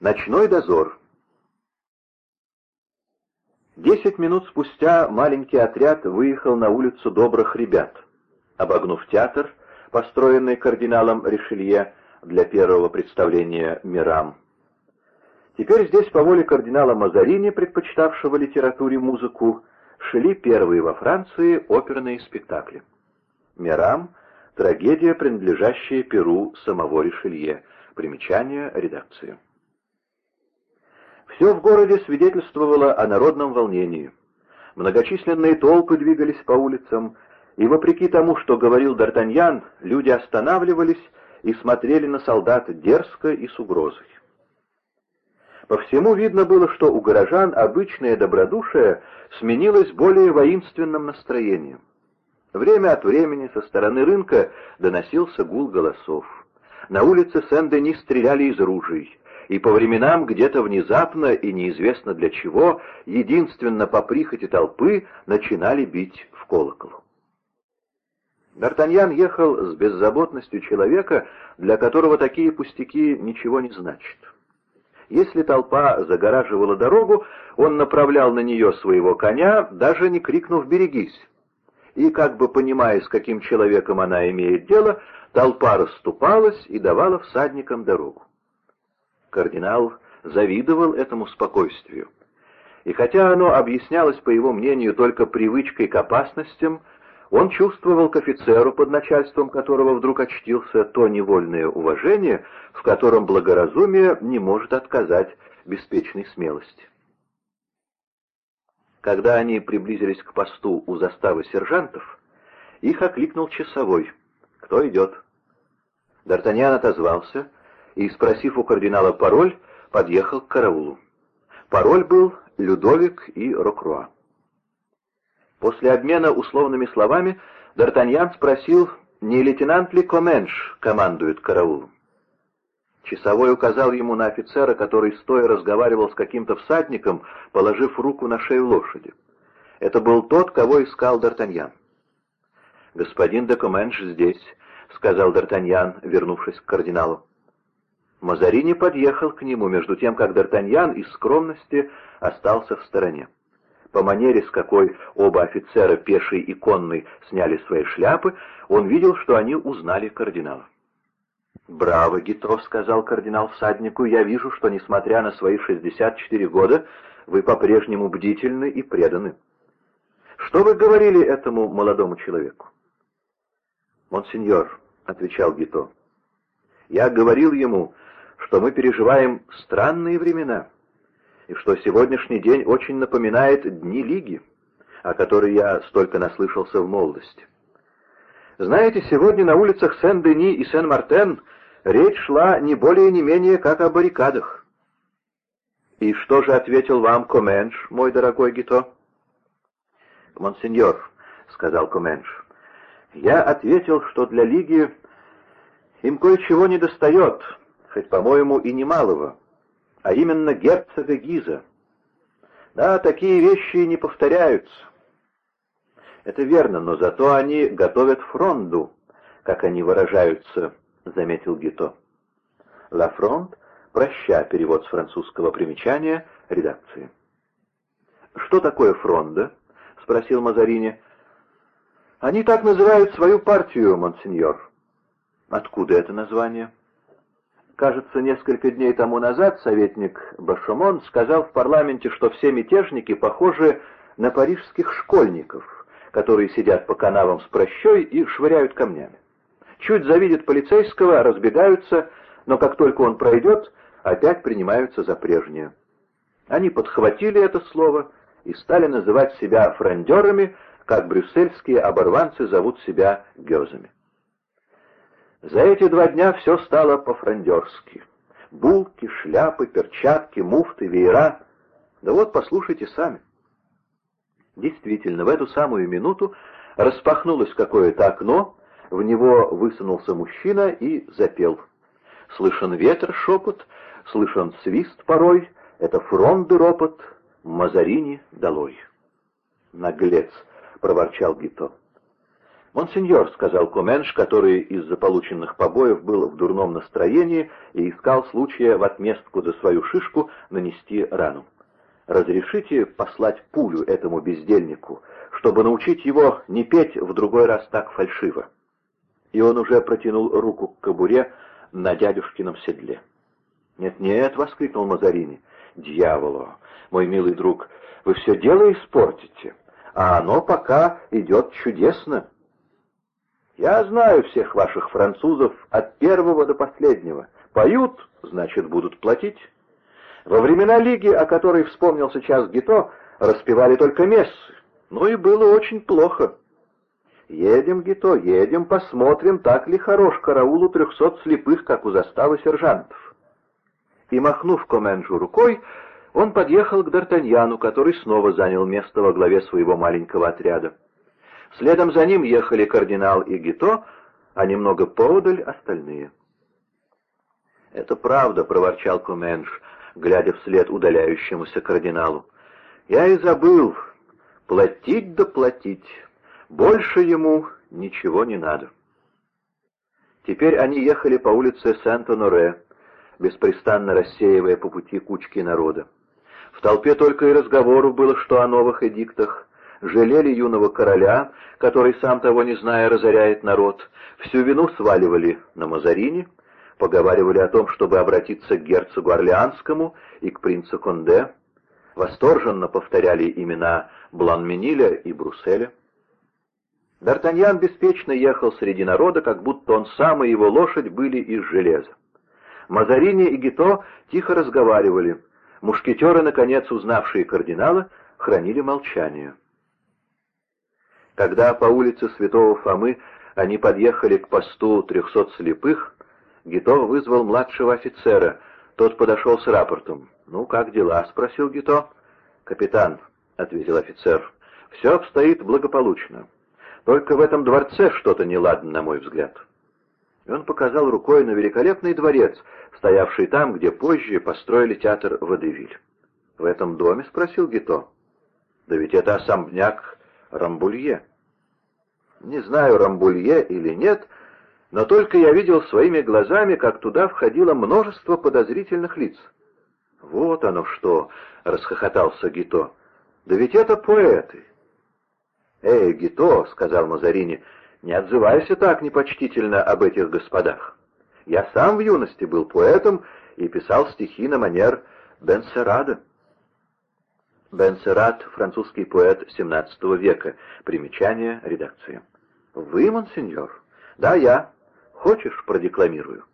Ночной дозор. Десять минут спустя маленький отряд выехал на улицу добрых ребят. Обогнув театр, построенный кардиналом Ришелье для первого представления «Мирам». Теперь здесь по воле кардинала Мазарини, предпочитавшего литературе музыку, шли первые во Франции оперные спектакли. «Мирам» — трагедия, принадлежащая Перу самого Ришелье. Примечание редакции. Все в городе свидетельствовало о народном волнении. Многочисленные толпы двигались по улицам, и вопреки тому, что говорил Д'Артаньян, люди останавливались и смотрели на солдат дерзко и с угрозой. По всему видно было, что у горожан обычное добродушие сменилось более воинственным настроением. Время от времени со стороны рынка доносился гул голосов. На улице Сен-Дени стреляли из ружей, и по временам где-то внезапно и неизвестно для чего, единственно по прихоти толпы, начинали бить в колокол. Д'Артаньян ехал с беззаботностью человека, для которого такие пустяки ничего не значат. Если толпа загораживала дорогу, он направлял на нее своего коня, даже не крикнув «берегись!». И, как бы понимая, с каким человеком она имеет дело, толпа расступалась и давала всадникам дорогу. Кардинал завидовал этому спокойствию. И хотя оно объяснялось, по его мнению, только привычкой к опасностям, он чувствовал к офицеру, под начальством которого вдруг очтился то невольное уважение, в котором благоразумие не может отказать беспечной смелости. Когда они приблизились к посту у заставы сержантов, их окликнул часовой. «Кто идет?» Д'Артаньян отозвался и, спросив у кардинала пароль, подъехал к караулу. Пароль был «Людовик и Рокруа». После обмена условными словами Д'Артаньян спросил, не лейтенант ли Коменш командует караулом. Часовой указал ему на офицера, который стоя разговаривал с каким-то всадником, положив руку на шею лошади. Это был тот, кого искал Д'Артаньян. «Господин де Коменш здесь», — сказал Д'Артаньян, вернувшись к кардиналу. Мазарини подъехал к нему, между тем, как Д'Артаньян из скромности остался в стороне. По манере, с какой оба офицера, пеший и конный, сняли свои шляпы, он видел, что они узнали кардинала. «Браво, Гито», — сказал кардинал всаднику, — «я вижу, что, несмотря на свои 64 года, вы по-прежнему бдительны и преданы». «Что вы говорили этому молодому человеку?» «Монсеньор», — отвечал Гито, — «я говорил ему, что мы переживаем странные времена» и что сегодняшний день очень напоминает Дни Лиги, о которой я столько наслышался в молодости. Знаете, сегодня на улицах Сен-Дени и Сен-Мартен речь шла не более не менее как о баррикадах. «И что же ответил вам Коменш, мой дорогой Гито?» «Монсеньор», — сказал Коменш, — «я ответил, что для Лиги им кое-чего не достает, хоть, по-моему, и немалого а именно герцога Гиза. Да, такие вещи не повторяются. Это верно, но зато они готовят фронду, как они выражаются, заметил Гито. «Ла фронт» — «проща» — перевод с французского примечания редакции. «Что такое фронда?» — спросил Мазарини. «Они так называют свою партию, монсеньор». «Откуда это название?» Кажется, несколько дней тому назад советник Башомон сказал в парламенте, что все мятежники похожи на парижских школьников, которые сидят по канавам с прощой и швыряют камнями. Чуть завидят полицейского, разбегаются, но как только он пройдет, опять принимаются за прежнее. Они подхватили это слово и стали называть себя фрондерами, как брюссельские оборванцы зовут себя гёзами. За эти два дня все стало по-франдерски. Булки, шляпы, перчатки, муфты, веера. Да вот, послушайте сами. Действительно, в эту самую минуту распахнулось какое-то окно, в него высунулся мужчина и запел. Слышен ветер шепот, слышен свист порой, это фронды ропот, Мазарини долой. «Наглец!» — проворчал Гито. «Монсеньор», — сказал Коменш, который из-за полученных побоев был в дурном настроении и искал случая в отместку за свою шишку нанести рану. «Разрешите послать пулю этому бездельнику, чтобы научить его не петь в другой раз так фальшиво?» И он уже протянул руку к кобуре на дядюшкином седле. «Нет-нет», — воскликнул Мазарини, — «дьяволу, мой милый друг, вы все дело испортите, а оно пока идет чудесно». Я знаю всех ваших французов от первого до последнего. Поют, значит, будут платить. Во времена Лиги, о которой вспомнил сейчас Гито, распевали только мессы. Ну и было очень плохо. Едем, Гито, едем, посмотрим, так ли хорош караул у трехсот слепых, как у заставы сержантов. И, махнув Коменджу рукой, он подъехал к Д'Артаньяну, который снова занял место во главе своего маленького отряда. Следом за ним ехали кардинал и Гито, а немного поодаль остальные. «Это правда», — проворчал Куменш, глядя вслед удаляющемуся кардиналу. «Я и забыл. Платить да платить. Больше ему ничего не надо». Теперь они ехали по улице Сент-Оноре, беспрестанно рассеивая по пути кучки народа. В толпе только и разговору было, что о новых эдиктах, жалели юного короля, который, сам того не зная, разоряет народ, всю вину сваливали на Мазарини, поговаривали о том, чтобы обратиться к герцогу Орлеанскому и к принцу Конде, восторженно повторяли имена Бланмениля и Брусселя. Д'Артаньян беспечно ехал среди народа, как будто он сам и его лошадь были из железа. Мазарини и Гито тихо разговаривали. Мушкетеры, наконец узнавшие кардинала, хранили молчание. Когда по улице Святого Фомы они подъехали к посту трехсот слепых, Гито вызвал младшего офицера. Тот подошел с рапортом. «Ну, как дела?» — спросил Гито. «Капитан», — ответил офицер, — «все обстоит благополучно. Только в этом дворце что-то неладно, на мой взгляд». И он показал рукой на великолепный дворец, стоявший там, где позже построили театр Водевиль. «В этом доме?» — спросил Гито. «Да ведь это особняк Рамбулье». Не знаю, Рамбулье или нет, но только я видел своими глазами, как туда входило множество подозрительных лиц. «Вот оно что!» — расхохотался Гито. «Да ведь это поэты!» «Эй, Гито!» — сказал Мазарини, — «не отзывайся так непочтительно об этих господах. Я сам в юности был поэтом и писал стихи на манер Бенсерада». Бенсерат — французский поэт XVII века. Примечание редакции. «Вы, монсеньор?» «Да, я. Хочешь, продекламирую?»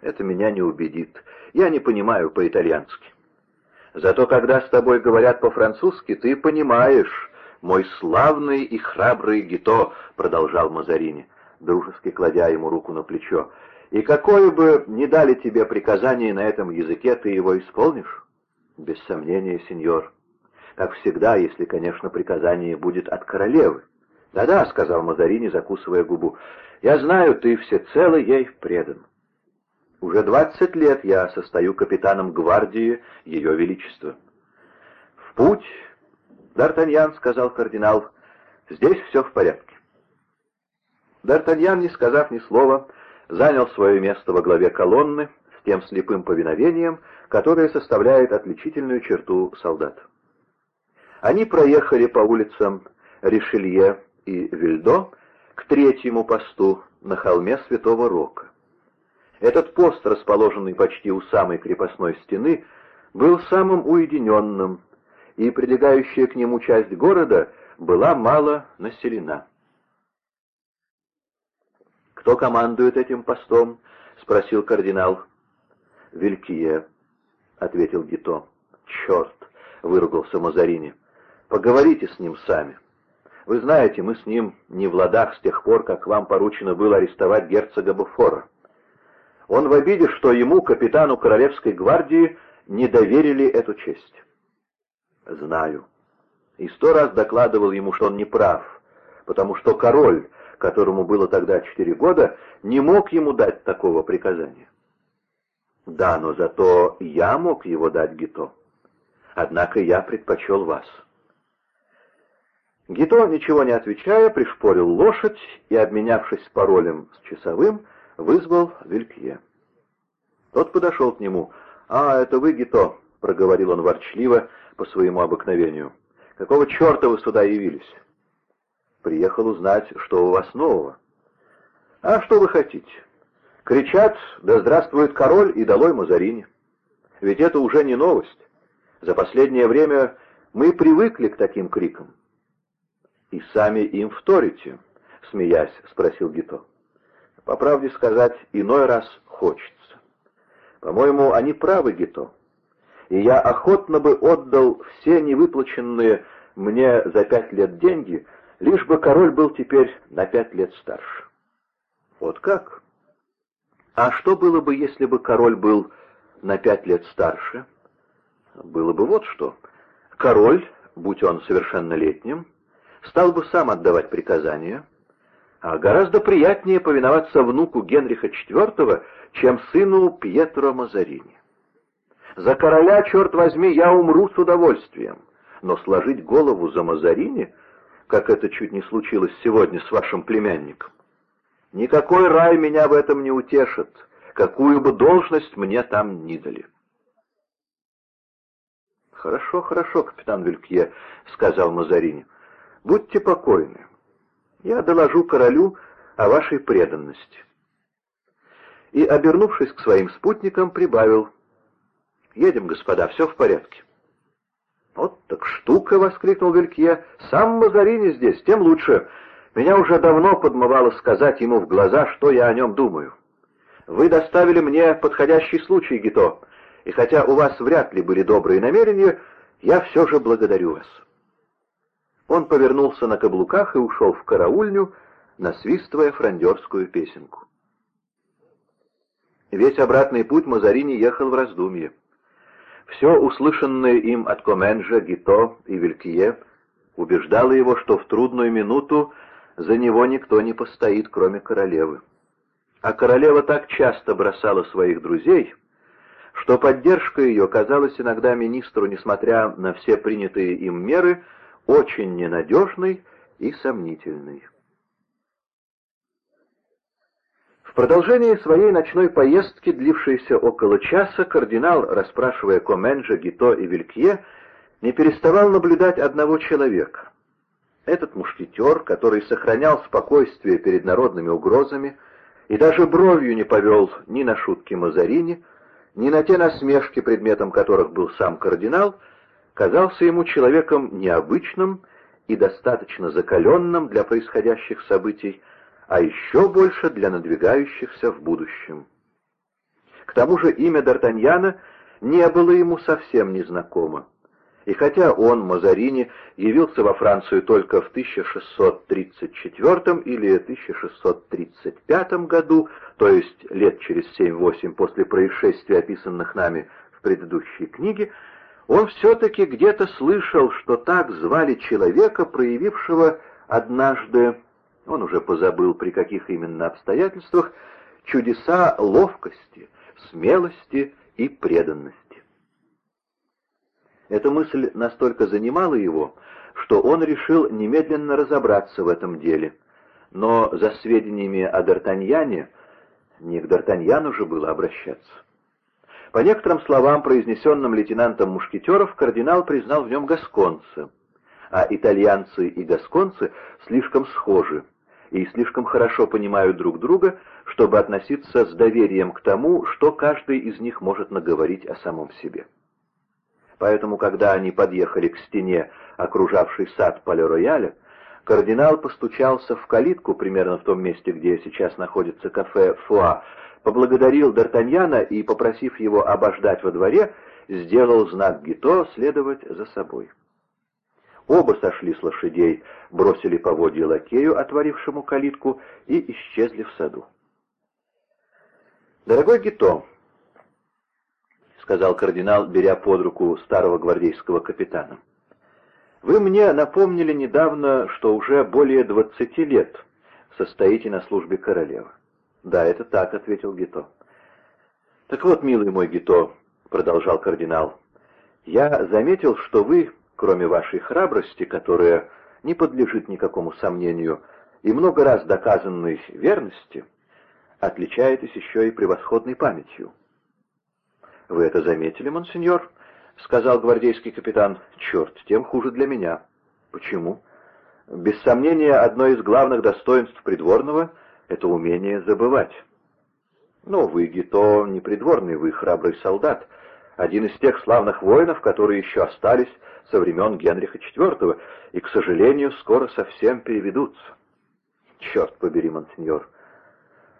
«Это меня не убедит. Я не понимаю по-итальянски». «Зато когда с тобой говорят по-французски, ты понимаешь, мой славный и храбрый Гито», — продолжал Мазарини, дружески кладя ему руку на плечо. «И какое бы ни дали тебе приказание на этом языке, ты его исполнишь?» «Без сомнения, сеньор. Как всегда, если, конечно, приказание будет от королевы». «Да-да», — сказал Мазарини, закусывая губу, — «я знаю, ты всецело ей предан. Уже двадцать лет я состою капитаном гвардии Ее Величества». «В путь, Д'Артаньян», — сказал кардинал, — «здесь все в порядке». Д'Артаньян, не сказав ни слова, занял свое место во главе колонны с тем слепым повиновением, которое составляет отличительную черту солдат. Они проехали по улицам Ришелье и Вильдо к третьему посту на холме Святого Рока. Этот пост, расположенный почти у самой крепостной стены, был самым уединенным, и прилегающая к нему часть города была мало населена. «Кто командует этим постом?» — спросил кардинал. «Вилькие», — ответил Гито. «Черт!» — выругался Мазарини. «Поговорите с ним сами». Вы знаете, мы с ним не в ладах с тех пор, как вам поручено было арестовать герцога Буфора. Он в обиде, что ему, капитану Королевской гвардии, не доверили эту честь. Знаю. И сто раз докладывал ему, что он не прав, потому что король, которому было тогда четыре года, не мог ему дать такого приказания. Да, но зато я мог его дать Гито. Однако я предпочел вас. Гито, ничего не отвечая, пришпорил лошадь и, обменявшись паролем с часовым, вызвал Вилькье. Тот подошел к нему. «А, это вы, Гито», — проговорил он ворчливо по своему обыкновению. «Какого черта вы сюда явились?» «Приехал узнать, что у вас нового». «А что вы хотите?» «Кричат, да здравствует король и долой Мазарини». Ведь это уже не новость. За последнее время мы привыкли к таким крикам. «И сами им вторите?» — смеясь, спросил Гито. «По правде сказать, иной раз хочется. По-моему, они правы, Гито. И я охотно бы отдал все невыплаченные мне за пять лет деньги, лишь бы король был теперь на пять лет старше». «Вот как?» «А что было бы, если бы король был на пять лет старше?» «Было бы вот что. Король, будь он совершеннолетним, стал бы сам отдавать приказания, а гораздо приятнее повиноваться внуку Генриха IV, чем сыну Пьетро Мазарини. За короля, черт возьми, я умру с удовольствием, но сложить голову за Мазарини, как это чуть не случилось сегодня с вашим племянником, никакой рай меня в этом не утешит, какую бы должность мне там ни дали. «Хорошо, хорошо, капитан Вилькье», — сказал Мазарини. Будьте покойны. Я доложу королю о вашей преданности. И, обернувшись к своим спутникам, прибавил. «Едем, господа, все в порядке». «Вот так штука!» — воскликнул Вилькье. «Сам Мазарини здесь, тем лучше. Меня уже давно подмывало сказать ему в глаза, что я о нем думаю. Вы доставили мне подходящий случай, Гито, и хотя у вас вряд ли были добрые намерения, я все же благодарю вас». Он повернулся на каблуках и ушел в караульню, насвистывая фрондерскую песенку. Весь обратный путь Мазарини ехал в раздумье. Все услышанное им от Коменжа, Гито и Вилькие убеждало его, что в трудную минуту за него никто не постоит, кроме королевы. А королева так часто бросала своих друзей, что поддержка ее казалась иногда министру, несмотря на все принятые им меры, очень ненадежный и сомнительный. В продолжении своей ночной поездки, длившейся около часа, кардинал, расспрашивая Коменджа, Гито и Вилькье, не переставал наблюдать одного человека. Этот мушкетер, который сохранял спокойствие перед народными угрозами и даже бровью не повел ни на шутки Мазарини, ни на те насмешки, предметом которых был сам кардинал, казался ему человеком необычным и достаточно закаленным для происходящих событий, а еще больше для надвигающихся в будущем. К тому же имя Д'Артаньяна не было ему совсем незнакомо. И хотя он, Мазарини, явился во Францию только в 1634 или 1635 году, то есть лет через 7-8 после происшествий, описанных нами в предыдущей книге, он все-таки где-то слышал, что так звали человека, проявившего однажды, он уже позабыл при каких именно обстоятельствах, чудеса ловкости, смелости и преданности. Эта мысль настолько занимала его, что он решил немедленно разобраться в этом деле. Но за сведениями о Д'Артаньяне не к Д'Артаньяну же было обращаться. По некоторым словам, произнесенным лейтенантом Мушкетеров, кардинал признал в нем гасконца, а итальянцы и гасконцы слишком схожи и слишком хорошо понимают друг друга, чтобы относиться с доверием к тому, что каждый из них может наговорить о самом себе. Поэтому, когда они подъехали к стене, окружавшей сад Пале-Рояля, кардинал постучался в калитку примерно в том месте, где сейчас находится кафе «Фуа», поблагодарил Д'Артаньяна и, попросив его обождать во дворе, сделал знак Гито следовать за собой. Оба сошли с лошадей, бросили поводья лакею, отворившему калитку, и исчезли в саду. «Дорогой Гито», — сказал кардинал, беря под руку старого гвардейского капитана, — «вы мне напомнили недавно, что уже более двадцати лет состоите на службе королевы. «Да, это так», — ответил Гито. «Так вот, милый мой Гито», — продолжал кардинал, — «я заметил, что вы, кроме вашей храбрости, которая не подлежит никакому сомнению и много раз доказанной верности, отличаетесь еще и превосходной памятью. «Вы это заметили, монсеньор?» — сказал гвардейский капитан. «Черт, тем хуже для меня». «Почему?» «Без сомнения, одно из главных достоинств придворного — это умение забывать». «Но вы, Гито, не придворный, вы храбрый солдат, один из тех славных воинов, которые еще остались со времен Генриха IV, и, к сожалению, скоро совсем переведутся». «Черт побери, монсеньор,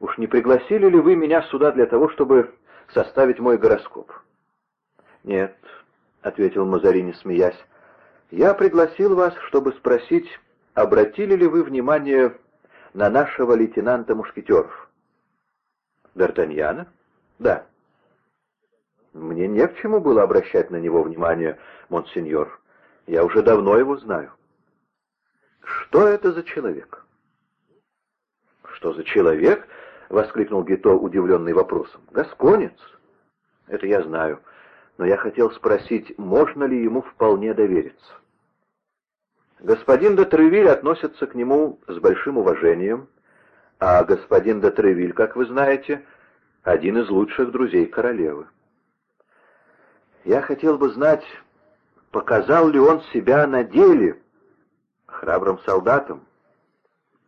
уж не пригласили ли вы меня сюда для того, чтобы составить мой гороскоп?» «Нет», — ответил Мазарини, смеясь, — «я пригласил вас, чтобы спросить, обратили ли вы внимание на нашего лейтенанта Мушкетеров?» «Д'Артаньяна?» «Да». «Мне не к чему было обращать на него внимание, монсеньор. Я уже давно его знаю». «Что это за человек?» «Что за человек?» — воскликнул Гито, удивленный вопросом. «Гасконец». «Это я знаю. Но я хотел спросить, можно ли ему вполне довериться?» Господин де Тревиль относится к нему с большим уважением, а господин де Тревиль, как вы знаете, один из лучших друзей королевы. Я хотел бы знать, показал ли он себя на деле храбрым солдатом.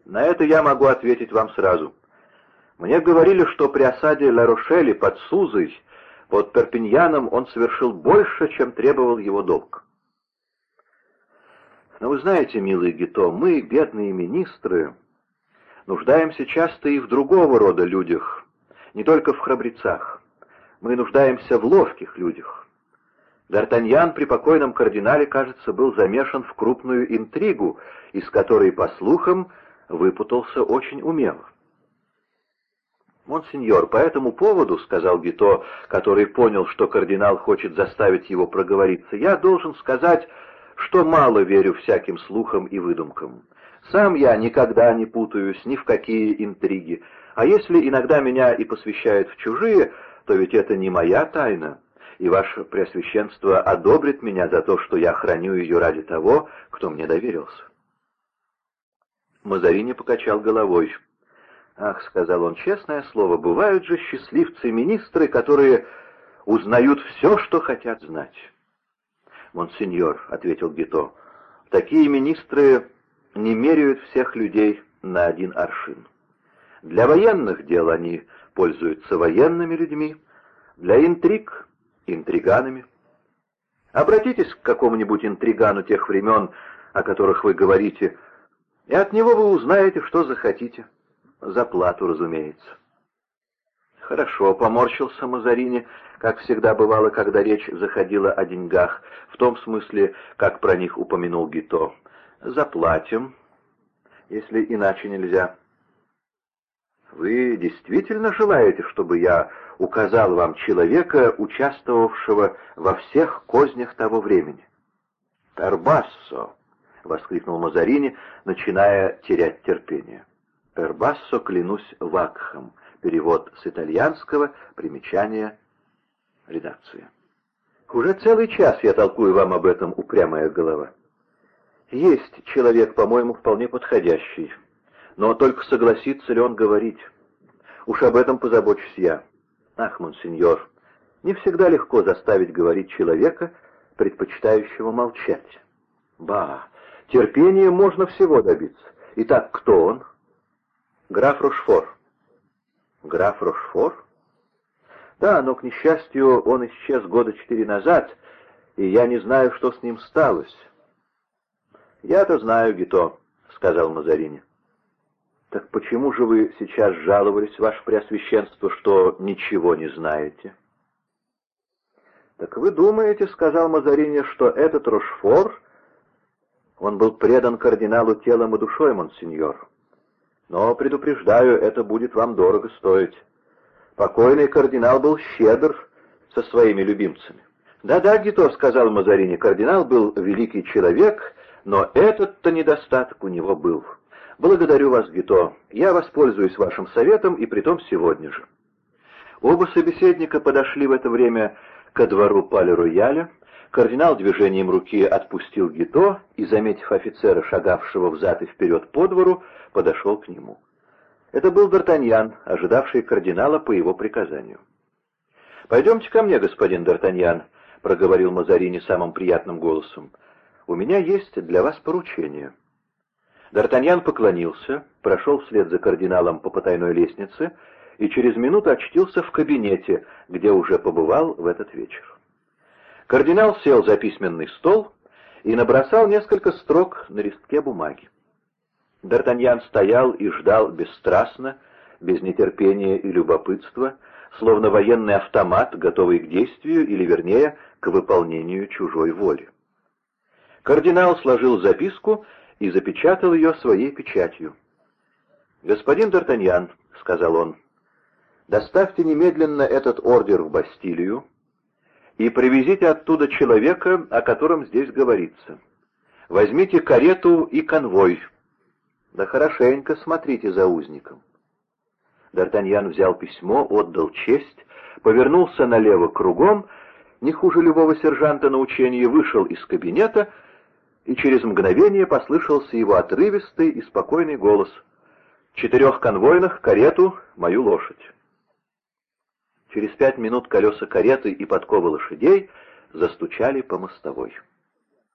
На это я могу ответить вам сразу. Мне говорили, что при осаде Ла-Рошели под Сузой, под Перпиньяном, он совершил больше, чем требовал его долг. Но вы знаете, милый Гито, мы, бедные министры, нуждаемся часто и в другого рода людях, не только в храбрецах. Мы нуждаемся в ловких людях. Д'Артаньян при покойном кардинале, кажется, был замешан в крупную интригу, из которой, по слухам, выпутался очень умело. «Монсеньор, по этому поводу, — сказал Гито, который понял, что кардинал хочет заставить его проговориться, — я должен сказать, что мало верю всяким слухам и выдумкам. Сам я никогда не путаюсь ни в какие интриги, а если иногда меня и посвящают в чужие, то ведь это не моя тайна, и ваше Преосвященство одобрит меня за то, что я храню ее ради того, кто мне доверился. Мазарини покачал головой. «Ах, — сказал он, — честное слово, бывают же счастливцы-министры, которые узнают все, что хотят знать». «Монсеньор», — ответил Гито, — «такие министры не меряют всех людей на один аршин. Для военных дел они пользуются военными людьми, для интриг — интриганами. Обратитесь к какому-нибудь интригану тех времен, о которых вы говорите, и от него вы узнаете, что захотите. За плату, разумеется. Хорошо, поморщился Мазарини, как всегда бывало, когда речь заходила о деньгах, в том смысле, как про них упомянул Гито. Заплатим, если иначе нельзя. Вы действительно желаете, чтобы я указал вам человека, участвовавшего во всех кознях того времени? Тарбассо! — воскликнул Мазарини, начиная терять терпение. «Эрбассо, клянусь вакхом». Перевод с итальянского, примечание, редакция. «Уже целый час я толкую вам об этом, упрямая голова. Есть человек, по-моему, вполне подходящий, но только согласится ли он говорить? Уж об этом позабочусь я. Ах, монсеньор, не всегда легко заставить говорить человека, предпочитающего молчать. Ба, Терпение можно всего добиться. Итак, кто он? Граф Рошфор. Граф Рошфор? Да, но, к несчастью, он исчез года четыре назад, и я не знаю, что с ним сталось. Я-то знаю, Гито, — сказал Мазарини. Так почему же вы сейчас жаловались, ваше Преосвященство, что ничего не знаете? Так вы думаете, — сказал Мазарини, — что этот Рошфор он был предан кардиналу телом и душой, монсеньор. Но, предупреждаю, это будет вам дорого стоить. Покойный кардинал был щедр со своими любимцами. «Да-да, Гито», — сказал Мазарини, — «кардинал был великий человек, но этот-то недостаток у него был. Благодарю вас, Гито. Я воспользуюсь вашим советом, и притом сегодня же». Оба собеседника подошли в это время ко двору Пале-Рояля, Кардинал движением руки отпустил Гито и, заметив офицера, шагавшего взад и вперед по двору, подошел к нему. Это был Д'Артаньян, ожидавший кардинала по его приказанию. «Пойдемте ко мне, господин Д'Артаньян», — проговорил Мазарини самым приятным голосом. «У меня есть для вас поручение». Д'Артаньян поклонился, прошел вслед за кардиналом по потайной лестнице и через минуту очтился в кабинете, где уже побывал в этот вечер. Кардинал сел за письменный стол и набросал несколько строк на листке бумаги. Д'Артаньян стоял и ждал бесстрастно, без нетерпения и любопытства, словно военный автомат, готовый к действию или, вернее, к выполнению чужой воли. Кардинал сложил записку и запечатал ее своей печатью. «Господин Д'Артаньян», — сказал он, — «доставьте немедленно этот ордер в Бастилию, и привезите оттуда человека, о котором здесь говорится. Возьмите карету и конвой. Да хорошенько смотрите за узником. Д'Артаньян взял письмо, отдал честь, повернулся налево кругом, не хуже любого сержанта на учении, вышел из кабинета, и через мгновение послышался его отрывистый и спокойный голос. «Четырех конвойных, карету, мою лошадь». Через пять минут колеса кареты и подковы лошадей застучали по мостовой.